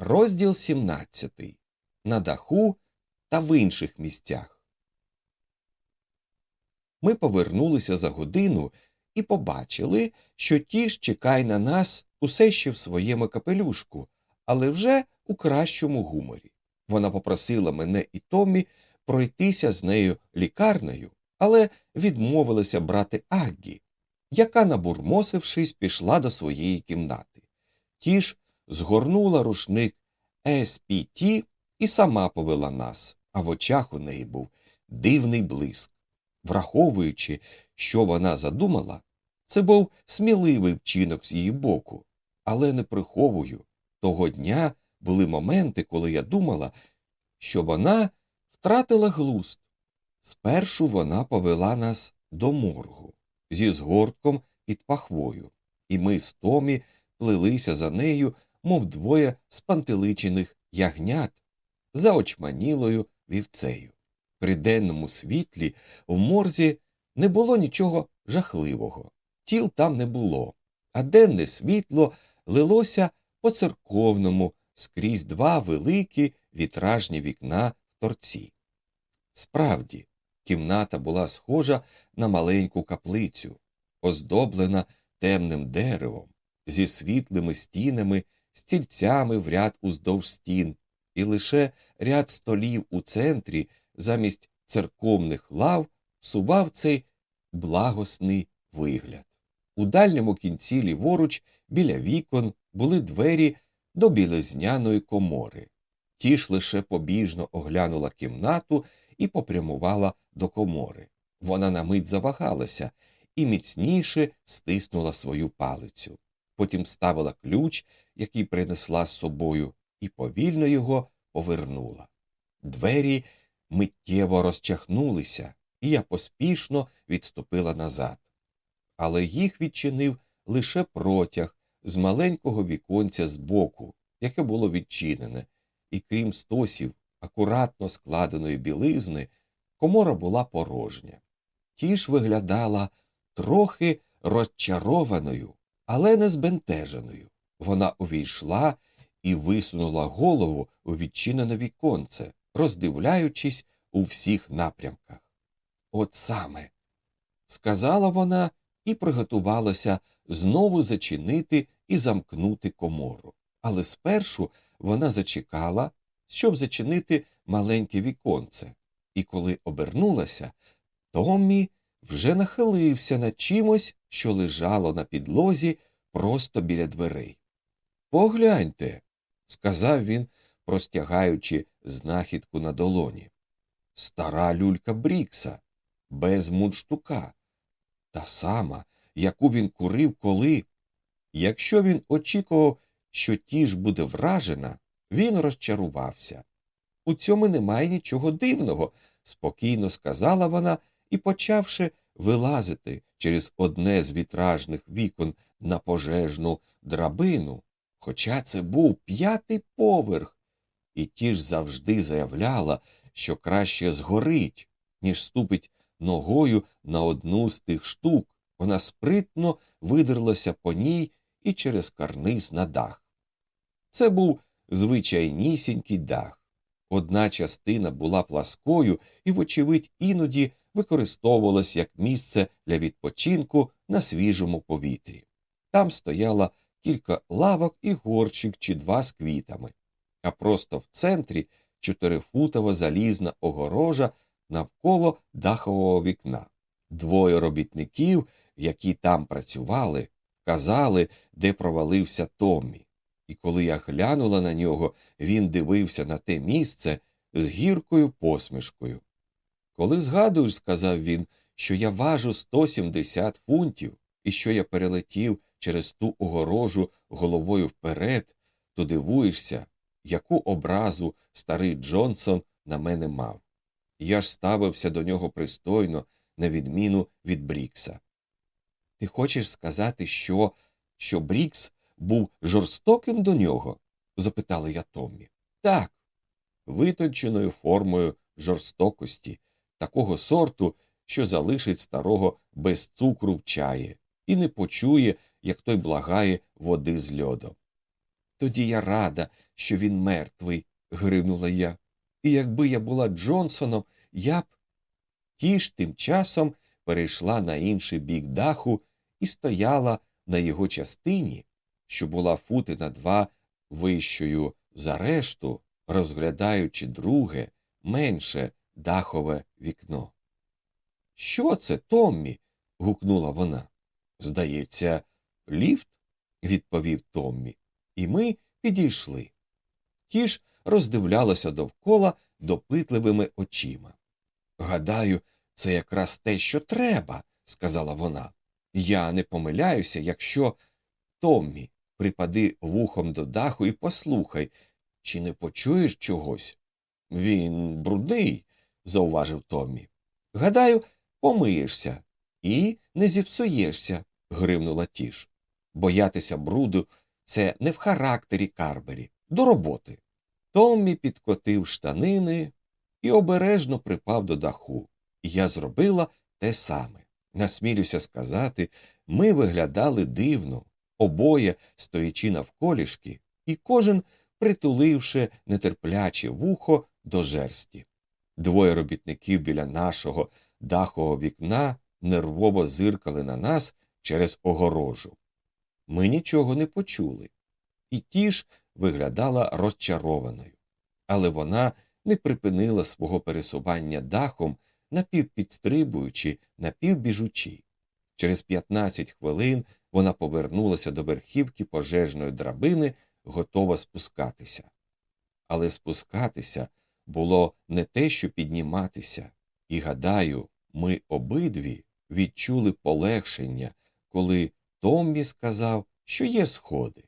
Розділ 17. На даху та в інших місцях. Ми повернулися за годину і побачили, що тіш чекає на нас усе ще в своєму капелюшку, але вже у кращому гуморі. Вона попросила мене і Томмі пройтися з нею лікарнею, але відмовилася брати Аггі, яка, набурмосившись, пішла до своєї кімнати. Тіш згорнула рушник СПТ і сама повела нас, а в очах у неї був дивний блиск. Враховуючи, що вона задумала, це був сміливий вчинок з її боку, але не приховую. Того дня були моменти, коли я думала, що вона втратила глуст. Спершу вона повела нас до моргу зі згортком під пахвою, і ми з Томі плелися за нею, мов двоє спантеличених ягнят за очманілою вівцею. При денному світлі в морзі не було нічого жахливого, тіл там не було, а денне світло лилося по церковному скрізь два великі вітражні вікна в торці. Справді, кімната була схожа на маленьку каплицю, оздоблена темним деревом, зі світлими стінами, стільцями в ряд уздовж стін, і лише ряд столів у центрі замість церковних лав сував цей благосний вигляд. У дальньому кінці ліворуч біля вікон були двері до білезняної комори. Ті ж лише побіжно оглянула кімнату і попрямувала до комори. Вона на мить завагалася і міцніше стиснула свою палицю. Потім ставила ключ, який принесла з собою, і повільно його повернула. Двері миттєво розчахнулися, і я поспішно відступила назад. Але їх відчинив лише протяг з маленького віконця збоку, яке було відчинене, і крім стосів акуратно складеної білизни, комора була порожня. Ті ж виглядала трохи розчарованою, але не збентеженою. Вона увійшла і висунула голову у відчинене віконце, роздивляючись у всіх напрямках. От саме, сказала вона і приготувалася знову зачинити і замкнути комору. Але спершу вона зачекала, щоб зачинити маленьке віконце, і коли обернулася, Томмі вже нахилився над чимось, що лежало на підлозі просто біля дверей. Погляньте, сказав він, простягаючи знахідку на долоні. Стара люлька Брікса, без мундштука, та сама, яку він курив, коли. Якщо він очікував, що ті ж буде вражена, він розчарувався. У цьому немає нічого дивного, спокійно сказала вона і, почавши вилазити через одне з вітражних вікон на пожежну драбину, хоча це був п'ятий поверх, і ті ж завжди заявляла, що краще згорить, ніж ступить ногою на одну з тих штук. Вона спритно видерлася по ній і через карниз на дах. Це був звичайнісінький дах. Одна частина була пласкою і, вочевидь, іноді використовувалась як місце для відпочинку на свіжому повітрі. Там стояло кілька лавок і горчик чи два з квітами, а просто в центрі чотирифутова залізна огорожа навколо дахового вікна. Двоє робітників, які там працювали, казали, де провалився Томмі. І коли я глянула на нього, він дивився на те місце з гіркою посмішкою. Коли згадуєш, сказав він, що я важу 170 фунтів і що я перелетів через ту огорожу головою вперед, то дивуєшся, яку образу старий Джонсон на мене мав. Я ж ставився до нього пристойно, на відміну від Брікса. Ти хочеш сказати, що що Брікс був жорстоким до нього? запитала я Томмі. Так, витонченою формою жорстокості, такого сорту, що залишить старого без цукру в чаї, і не почує, як той благає води з льодом. Тоді я рада, що він мертвий, гримнула я. І якби я була Джонсоном, я б. Ті ж тим часом перейшла на інший бік даху і стояла на його частині, що була фути на два вищою за решту, розглядаючи друге, менше дахове вікно. Що це, Томмі? гукнула вона. Здається, ліфт, відповів Томмі, і ми підійшли. Ті ж роздивлялася довкола допитливими очима. Гадаю, це якраз те, що треба, сказала вона. Я не помиляюся, якщо. Томмі, припади вухом до даху і послухай, чи не почуєш чогось? Він брудний, зауважив Томмі. Гадаю, помиєшся і не зіпсуєшся, гримнула тіш. Боятися бруду це не в характері Карбері, до роботи. Томмі підкотив штанини і обережно припав до даху. Я зробила те саме. Насмілюся сказати, ми виглядали дивно, обоє стоячи навколішки, і кожен притуливши нетерпляче вухо до жерсті. Двоє робітників біля нашого дахового вікна нервово зиркали на нас через огорожу. Ми нічого не почули, і ті ж виглядала розчарованою. Але вона не припинила свого пересування дахом, напівпідстрибуючи, напівбіжучи. Через 15 хвилин вона повернулася до верхівки пожежної драбини, готова спускатися. Але спускатися було не те, що підніматися, і, гадаю, ми обидві відчули полегшення, коли Томмі сказав, що є сходи.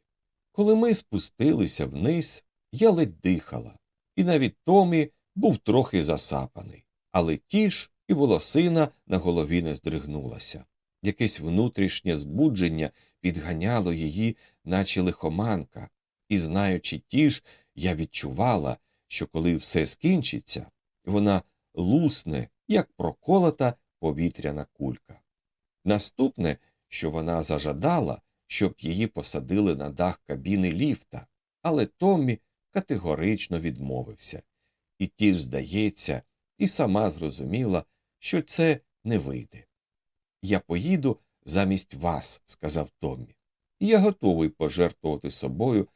Коли ми спустилися вниз, я ледь дихала, і навіть Томі був трохи засапаний, але тіш і волосина на голові не здригнулася. Якесь внутрішнє збудження підганяло її, наче лихоманка, і, знаючи тіш, я відчувала, що коли все скінчиться, вона лусне, як проколота повітряна кулька. Наступне, що вона зажадала, щоб її посадили на дах кабіни ліфта, але Томмі категорично відмовився. І ті ж, здається, і сама зрозуміла, що це не вийде. Я поїду замість вас, сказав Томмі. Я готовий пожертвувати собою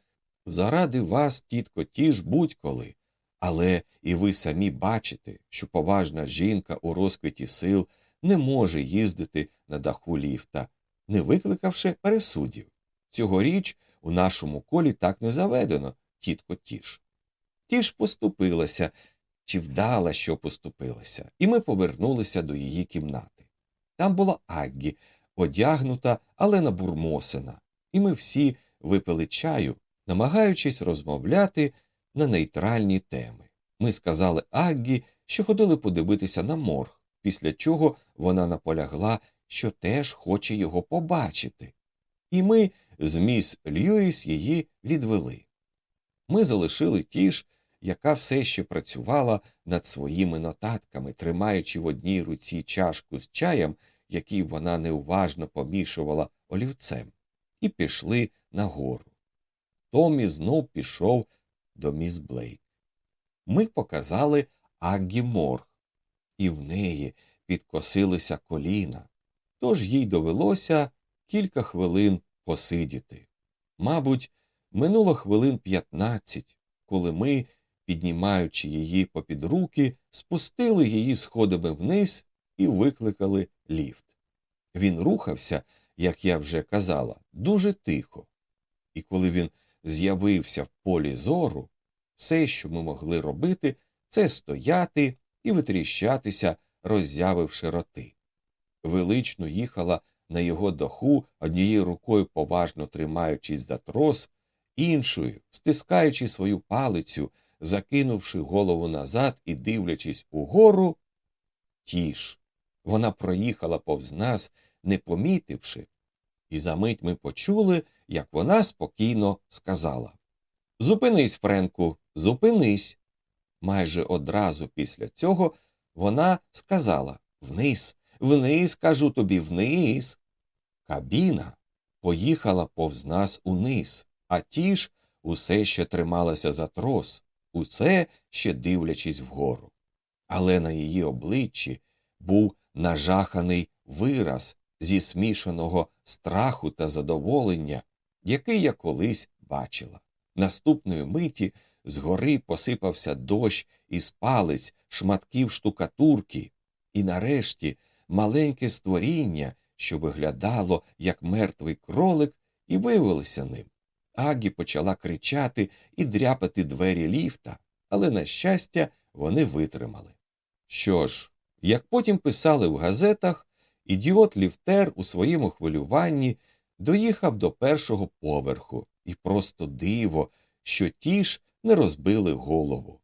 заради вас, тітко, ті ж будь-коли. Але і ви самі бачите, що поважна жінка у розквіті сил не може їздити на даху ліфта, не викликавши пересудів. Цьогоріч у нашому колі так не заведено, тітко Тіш. Тіш поступилася, чи вдала, що поступилася, і ми повернулися до її кімнати. Там була Аггі, одягнута, але набурмосена, і ми всі випили чаю, намагаючись розмовляти на нейтральні теми. Ми сказали Аггі, що ходили подивитися на морг, після чого вона наполягла, що теж хоче його побачити. І ми з міс Льюіс її відвели. Ми залишили ті ж, яка все ще працювала над своїми нотатками, тримаючи в одній руці чашку з чаєм, який вона неуважно помішувала олівцем, і пішли нагору. Томі знов пішов до міс Блейк. Ми показали Аггі Морг, і в неї підкосилися коліна, тож їй довелося кілька хвилин посидіти. Мабуть, минуло хвилин п'ятнадцять, коли ми, піднімаючи її попід руки, спустили її сходами вниз і викликали ліфт. Він рухався, як я вже казала, дуже тихо, і коли він з'явився в полі зору, все, що ми могли робити, це стояти і витріщатися, роззявивши роти. Велично їхала на його даху, однією рукою поважно тримаючись за трос, іншою, стискаючи свою палицю, закинувши голову назад і дивлячись угору, тіш. Вона проїхала повз нас, не помітивши, і за мить ми почули, як вона спокійно сказала Зупинись, Френку, зупинись. Майже одразу після цього вона сказала Вниз, вниз, кажу тобі, вниз. Кабіна поїхала повз нас униз, а ті ж усе ще трималася за трос, усе ще дивлячись вгору. Але на її обличчі був нажаханий вираз зі смішаного страху та задоволення, який я колись бачила. Наступної миті згори посипався дощ із палець, шматків штукатурки, і нарешті маленьке створіння, що виглядало як мертвий кролик, і виявилося ним. Агі почала кричати і дряпати двері ліфта, але, на щастя, вони витримали. Що ж, як потім писали в газетах, ідіот ліфтер у своєму хвилюванні доїхав до першого поверху, і просто диво, що ті ж не розбили голову.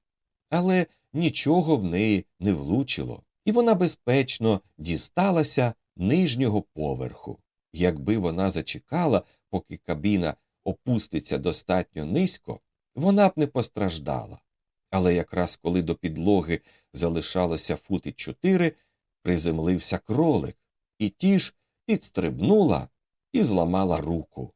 Але нічого в неї не влучило, і вона безпечно дісталася нижнього поверху. Якби вона зачекала, поки кабіна опуститься достатньо низько, вона б не постраждала. Але якраз коли до підлоги залишалося фути чотири, приземлився кролик, і ті ж підстрибнула і зламала руку.